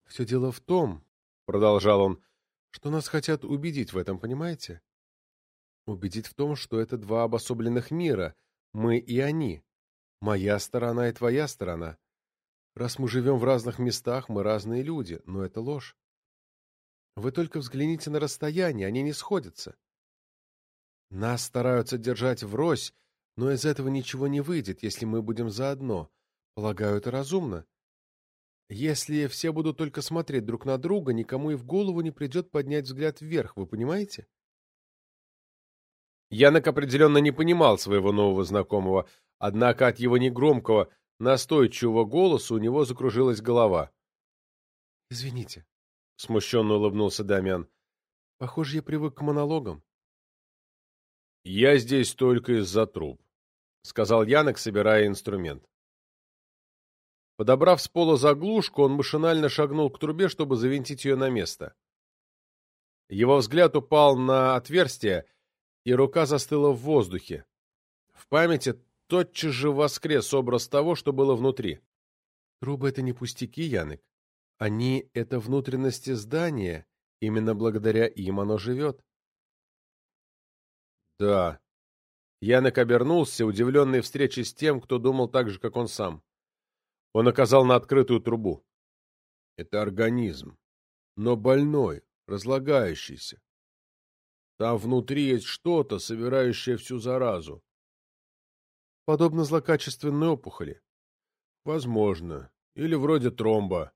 «Все дело в том, — продолжал он, — что нас хотят убедить в этом, понимаете? Убедить в том, что это два обособленных мира, мы и они, моя сторона и твоя сторона. Раз мы живем в разных местах, мы разные люди, но это ложь. Вы только взгляните на расстояние, они не сходятся. Нас стараются держать врозь, но из этого ничего не выйдет, если мы будем заодно. Полагаю, это разумно. Если все будут только смотреть друг на друга, никому и в голову не придет поднять взгляд вверх, вы понимаете? Янок определенно не понимал своего нового знакомого, однако от его негромкого, настойчивого голоса у него закружилась голова. «Извините», — смущенно улыбнулся Дамиан. «Похоже, я привык к монологам». «Я здесь только из-за труб», — сказал Янок, собирая инструмент. Подобрав с пола заглушку, он машинально шагнул к трубе, чтобы завинтить ее на место. Его взгляд упал на отверстие, и рука застыла в воздухе. В памяти тотчас же воскрес образ того, что было внутри. Трубы — это не пустяки, Янек. Они — это внутренности здания, именно благодаря им оно живет. Да. Янек обернулся, удивленный встречей с тем, кто думал так же, как он сам. Он оказал на открытую трубу. Это организм, но больной, разлагающийся. Там внутри есть что-то, собирающее всю заразу. Подобно злокачественной опухоли. Возможно. Или вроде тромба.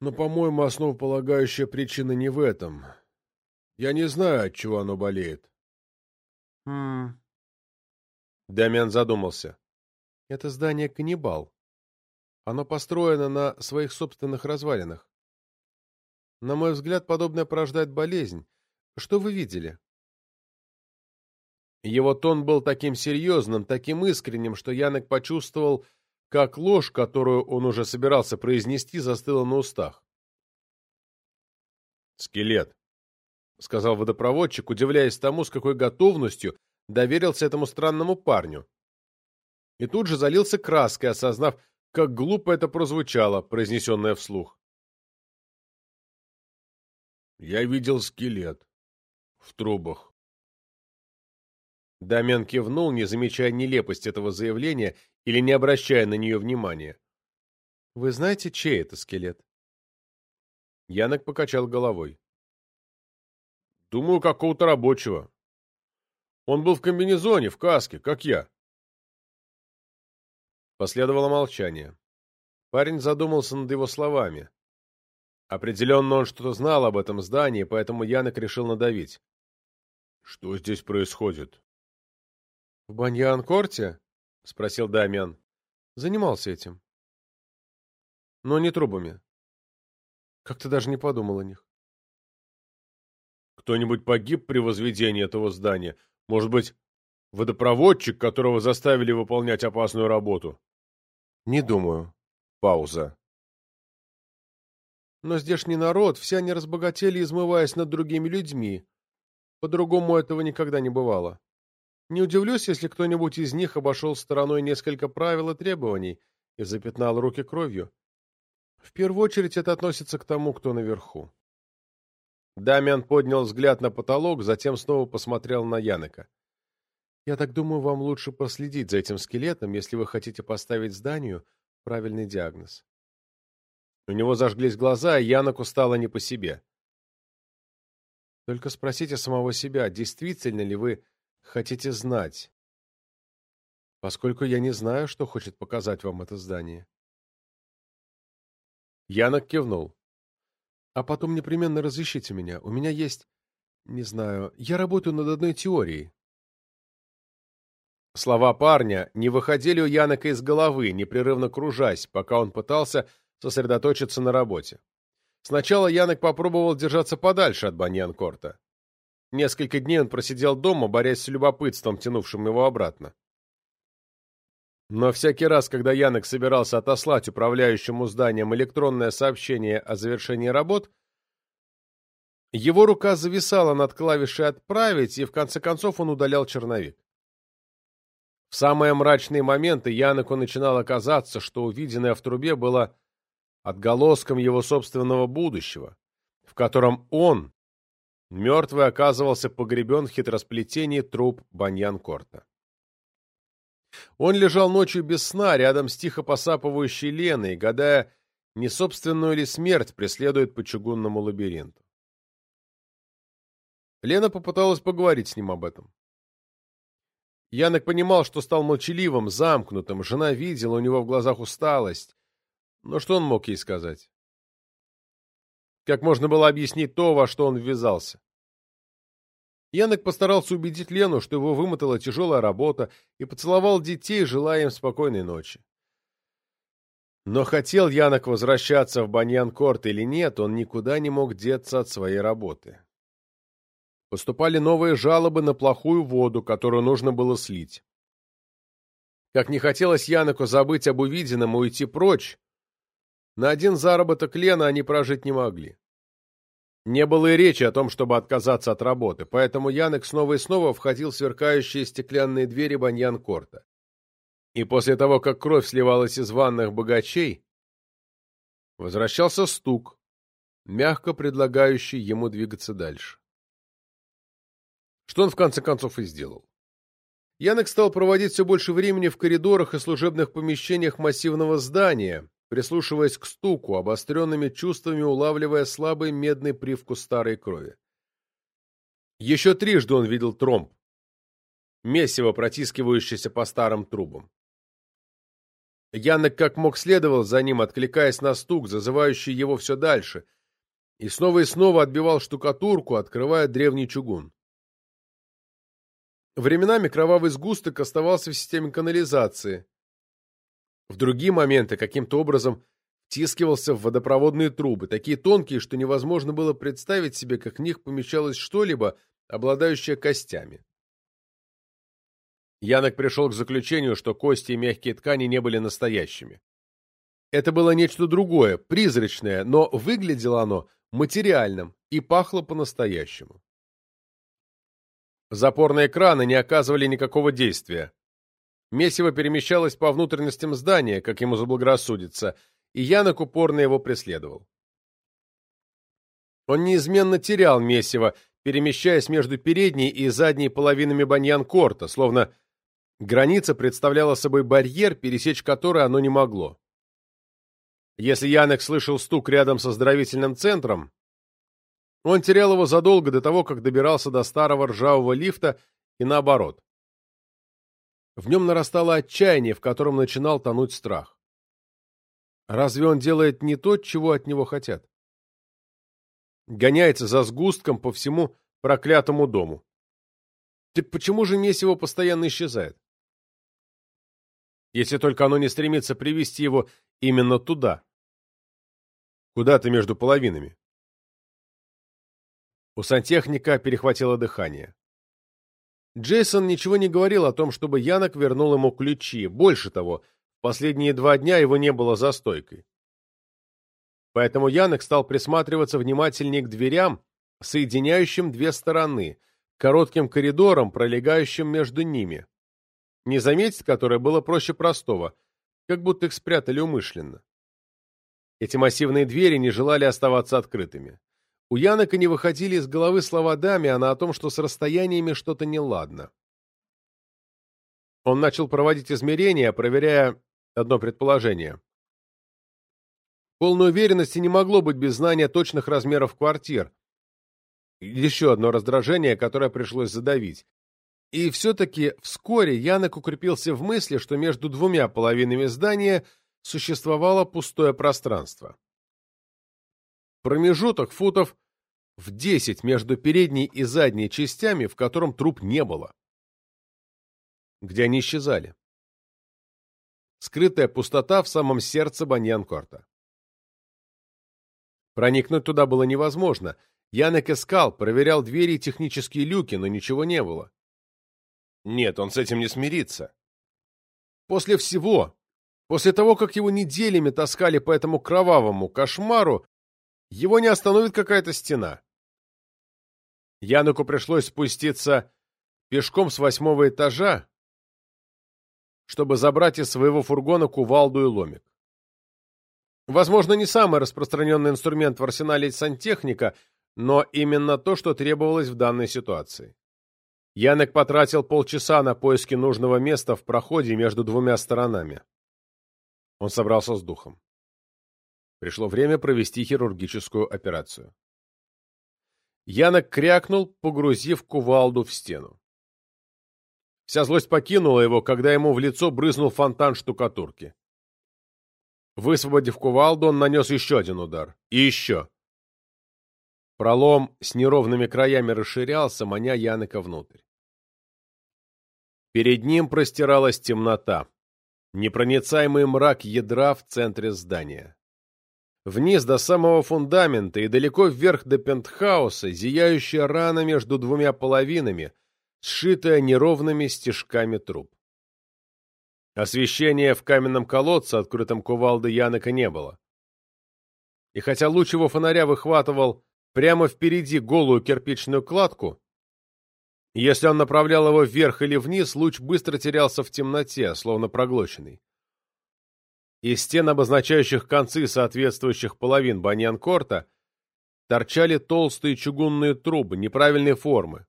Но, по-моему, основополагающая причина не в этом. Я не знаю, от чего оно болеет. Хм. Дамиан задумался. Это здание каннибал. Оно построено на своих собственных развалинах. На мой взгляд, подобное порождает болезнь. Что вы видели? Его тон был таким серьезным, таким искренним, что Янек почувствовал, как ложь, которую он уже собирался произнести, застыла на устах. «Скелет», — сказал водопроводчик, удивляясь тому, с какой готовностью доверился этому странному парню. И тут же залился краской, осознав, как глупо это прозвучало, произнесенное вслух. «Я видел скелет. В трубах». Дамян кивнул, не замечая нелепости этого заявления или не обращая на нее внимания. «Вы знаете, чей это скелет?» Янок покачал головой. «Думаю, какого-то рабочего. Он был в комбинезоне, в каске, как я». Последовало молчание. Парень задумался над его словами. Определенно он что-то знал об этом здании, поэтому Янок решил надавить. «Что здесь происходит?» «В Баньян-Корте?» — спросил Дамиан. «Занимался этим. Но не трубами. Как-то даже не подумал о них». «Кто-нибудь погиб при возведении этого здания? Может быть, водопроводчик, которого заставили выполнять опасную работу?» «Не думаю». Пауза. «Но здешний народ, все они разбогатели, измываясь над другими людьми. По-другому этого никогда не бывало». Не удивлюсь, если кто-нибудь из них обошел стороной несколько правил и требований и запятнал руки кровью. В первую очередь это относится к тому, кто наверху. Дамиан поднял взгляд на потолок, затем снова посмотрел на Янека. «Я так думаю, вам лучше проследить за этим скелетом, если вы хотите поставить зданию правильный диагноз». У него зажглись глаза, и Яноку стало не по себе. «Только спросите самого себя, действительно ли вы хотите знать, поскольку я не знаю, что хочет показать вам это здание. Янок кивнул. А потом непременно разыщите меня. У меня есть... Не знаю, я работаю над одной теорией. Слова парня не выходили у Янока из головы, непрерывно кружась, пока он пытался сосредоточиться на работе. Сначала Янок попробовал держаться подальше от Баньян-Корта. Несколько дней он просидел дома, борясь с любопытством, тянувшим его обратно. Но всякий раз, когда Янок собирался отослать управляющему зданием электронное сообщение о завершении работ, его рука зависала над клавишей «Отправить», и в конце концов он удалял черновик. В самые мрачные моменты Яноку начинало казаться, что увиденное в трубе было отголоском его собственного будущего, в котором он, мертвый, оказывался погребен в хитросплетении труп Баньян-Корта. Он лежал ночью без сна рядом с тихо посапывающей Леной, гадая, не собственную ли смерть преследует по чугунному лабиринту. Лена попыталась поговорить с ним об этом. Янок понимал, что стал молчаливым, замкнутым, жена видела у него в глазах усталость. Но что он мог ей сказать? Как можно было объяснить то, во что он ввязался? Янок постарался убедить Лену, что его вымотала тяжелая работа, и поцеловал детей, желая им спокойной ночи. Но хотел Янок возвращаться в Баньян-Корт или нет, он никуда не мог деться от своей работы. Поступали новые жалобы на плохую воду, которую нужно было слить. Как не хотелось Яноку забыть об увиденном и уйти прочь, на один заработок Лена они прожить не могли. Не было и речи о том, чтобы отказаться от работы, поэтому Янок снова и снова входил в сверкающие стеклянные двери баньян-корта. И после того, как кровь сливалась из ванных богачей, возвращался стук, мягко предлагающий ему двигаться дальше что он в конце концов и сделал. Янок стал проводить все больше времени в коридорах и служебных помещениях массивного здания, прислушиваясь к стуку, обостренными чувствами улавливая слабый медный привкус старой крови. Еще трижды он видел тромб, месиво протискивающееся по старым трубам. Янок как мог следовал за ним, откликаясь на стук, зазывающий его все дальше, и снова и снова отбивал штукатурку, открывая древний чугун. Временами кровавый сгусток оставался в системе канализации. В другие моменты каким-то образом втискивался в водопроводные трубы, такие тонкие, что невозможно было представить себе, как в них помещалось что-либо, обладающее костями. Янок пришел к заключению, что кости и мягкие ткани не были настоящими. Это было нечто другое, призрачное, но выглядело оно материальным и пахло по-настоящему. Запорные краны не оказывали никакого действия. Месиво перемещалось по внутренностям здания, как ему заблагорассудится, и Янок упорно его преследовал. Он неизменно терял месиво, перемещаясь между передней и задней половинами баньян-корта, словно граница представляла собой барьер, пересечь который оно не могло. Если Янок слышал стук рядом со здравительным центром, он терял его задолго до того, как добирался до старого ржавого лифта и наоборот. В нем нарастало отчаяние, в котором начинал тонуть страх. Разве он делает не то, чего от него хотят? Гоняется за сгустком по всему проклятому дому. Так почему же месиво постоянно исчезает? Если только оно не стремится привести его именно туда. Куда-то между половинами. У сантехника перехватило дыхание. Джейсон ничего не говорил о том, чтобы Янок вернул ему ключи. Больше того, последние два дня его не было за стойкой. Поэтому Янок стал присматриваться внимательнее к дверям, соединяющим две стороны, коротким коридором, пролегающим между ними, не заметить которое было проще простого, как будто их спрятали умышленно. Эти массивные двери не желали оставаться открытыми. У Янока не выходили из головы слова Дамиана о том, что с расстояниями что-то неладно. Он начал проводить измерения, проверяя одно предположение. Полной уверенности не могло быть без знания точных размеров квартир. Еще одно раздражение, которое пришлось задавить. И все-таки вскоре Янок укрепился в мысли, что между двумя половинами здания существовало пустое пространство. Промежуток футов в 10 между передней и задней частями, в котором труп не было. Где они исчезали? Скрытая пустота в самом сердце Баньян-Корта. Проникнуть туда было невозможно. Янек искал, проверял двери и технические люки, но ничего не было. Нет, он с этим не смирится. После всего, после того, как его неделями таскали по этому кровавому кошмару, его не остановит какая-то стена. Януку пришлось спуститься пешком с восьмого этажа, чтобы забрать из своего фургона кувалду и ломик. Возможно, не самый распространенный инструмент в арсенале сантехника, но именно то, что требовалось в данной ситуации. Янек потратил полчаса на поиски нужного места в проходе между двумя сторонами. Он собрался с духом. Пришло время провести хирургическую операцию. Янок крякнул, погрузив кувалду в стену. Вся злость покинула его, когда ему в лицо брызнул фонтан штукатурки. Высвободив кувалду, он нанес еще один удар. И еще. Пролом с неровными краями расширялся, маня Янока внутрь. Перед ним простиралась темнота. Непроницаемый мрак ядра в центре здания. Вниз до самого фундамента и далеко вверх до пентхауса зияющая рана между двумя половинами, сшитая неровными стежками труб. Освещения в каменном колодце, открытом кувалды Янока, не было. И хотя луч его фонаря выхватывал прямо впереди голую кирпичную кладку, если он направлял его вверх или вниз, луч быстро терялся в темноте, словно проглоченный. Из стен, обозначающих концы соответствующих половин баньян-корта, торчали толстые чугунные трубы неправильной формы,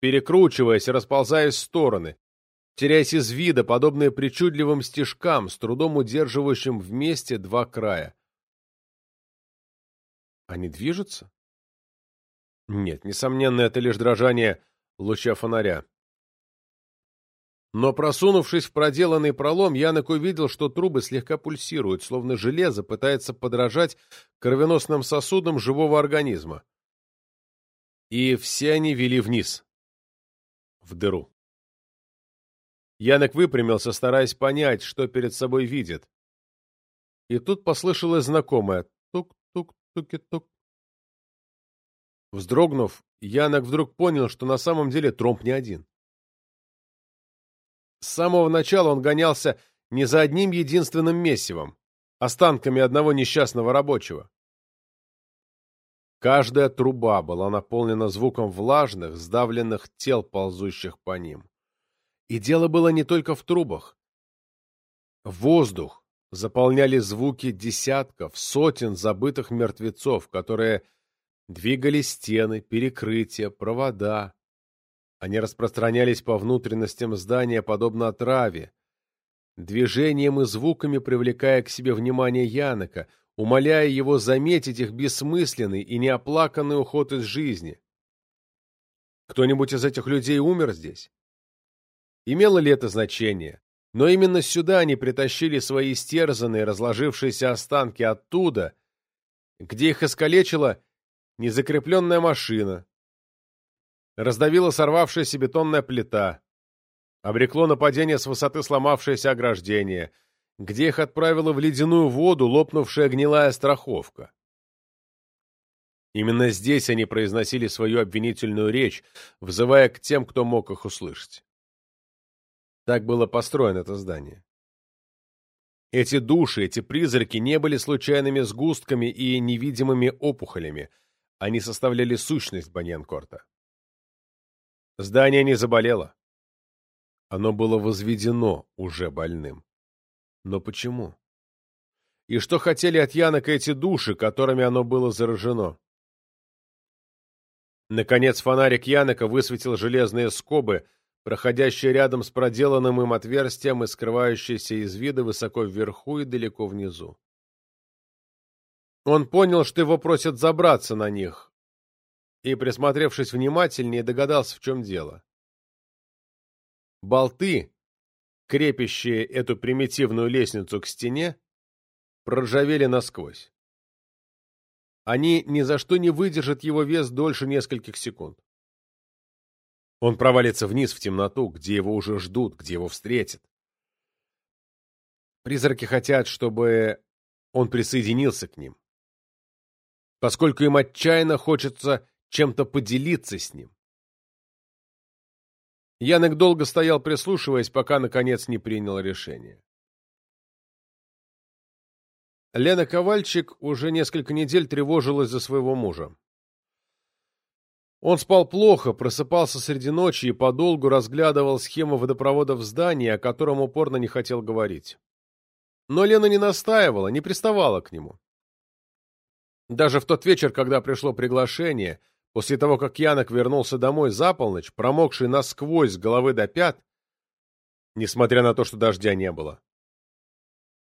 перекручиваясь и расползаясь в стороны, теряясь из вида, подобные причудливым стежкам, с трудом удерживающим вместе два края. Они движутся? Нет, несомненно, это лишь дрожание луча фонаря. Но просунувшись в проделанный пролом, Янок увидел, что трубы слегка пульсируют, словно железо пытается подражать кровеносным сосудам живого организма. И все они вели вниз, в дыру. Янок выпрямился, стараясь понять, что перед собой видит. И тут послышалось знакомое тук-тук-туки-тук. Вздрогнув, Янок вдруг понял, что на самом деле Тромп не один. С самого начала он гонялся не за одним единственным мессивом, останками одного несчастного рабочего. Каждая труба была наполнена звуком влажных, сдавленных тел, ползущих по ним. И дело было не только в трубах. Воздух заполняли звуки десятков, сотен забытых мертвецов, которые двигали стены, перекрытия, провода. Они распространялись по внутренностям здания, подобно отраве, движением и звуками привлекая к себе внимание Янока, умоляя его заметить их бессмысленный и неоплаканный уход из жизни. Кто-нибудь из этих людей умер здесь? Имело ли это значение? Но именно сюда они притащили свои истерзанные, разложившиеся останки оттуда, где их искалечила незакрепленная машина, раздавила сорвавшаяся бетонная плита, обрекло на падение с высоты сломавшееся ограждение, где их отправила в ледяную воду лопнувшая гнилая страховка. Именно здесь они произносили свою обвинительную речь, взывая к тем, кто мог их услышать. Так было построено это здание. Эти души, эти призраки не были случайными сгустками и невидимыми опухолями, они составляли сущность Баньянкорта. Здание не заболело. Оно было возведено уже больным. Но почему? И что хотели от Янока эти души, которыми оно было заражено? Наконец фонарик Янока высветил железные скобы, проходящие рядом с проделанным им отверстием и скрывающиеся из вида высоко вверху и далеко внизу. Он понял, что его просят забраться на них, и, присмотревшись внимательнее, догадался, в чем дело. Болты, крепящие эту примитивную лестницу к стене, проржавели насквозь. Они ни за что не выдержат его вес дольше нескольких секунд. Он провалится вниз в темноту, где его уже ждут, где его встретят. Призраки хотят, чтобы он присоединился к ним, поскольку им отчаянно хочется чем-то поделиться с ним. Янек долго стоял, прислушиваясь, пока, наконец, не принял решение. Лена Ковальчик уже несколько недель тревожилась за своего мужа. Он спал плохо, просыпался среди ночи и подолгу разглядывал схему водопровода в здании, о котором упорно не хотел говорить. Но Лена не настаивала, не приставала к нему. Даже в тот вечер, когда пришло приглашение, после того, как Янок вернулся домой за полночь, промокший насквозь с головы до пят, несмотря на то, что дождя не было.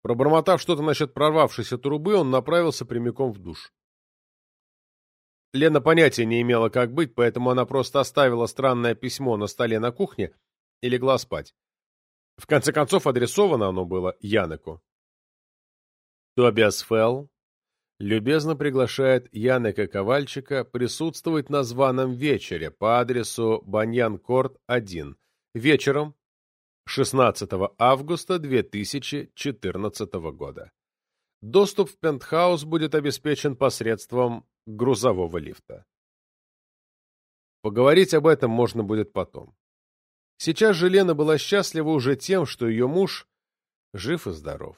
Пробормотав что-то насчет прорвавшейся трубы, он направился прямиком в душ. Лена понятия не имела, как быть, поэтому она просто оставила странное письмо на столе на кухне и легла спать. В конце концов, адресовано оно было Янеку. Тобиас Фелл любезно приглашает Янека Ковальчика присутствовать на званом вечере по адресу Баньян-Корт, 1, вечером 16 августа 2014 года. Доступ в пентхаус будет обеспечен посредством грузового лифта. Поговорить об этом можно будет потом. Сейчас же Лена была счастлива уже тем, что ее муж жив и здоров.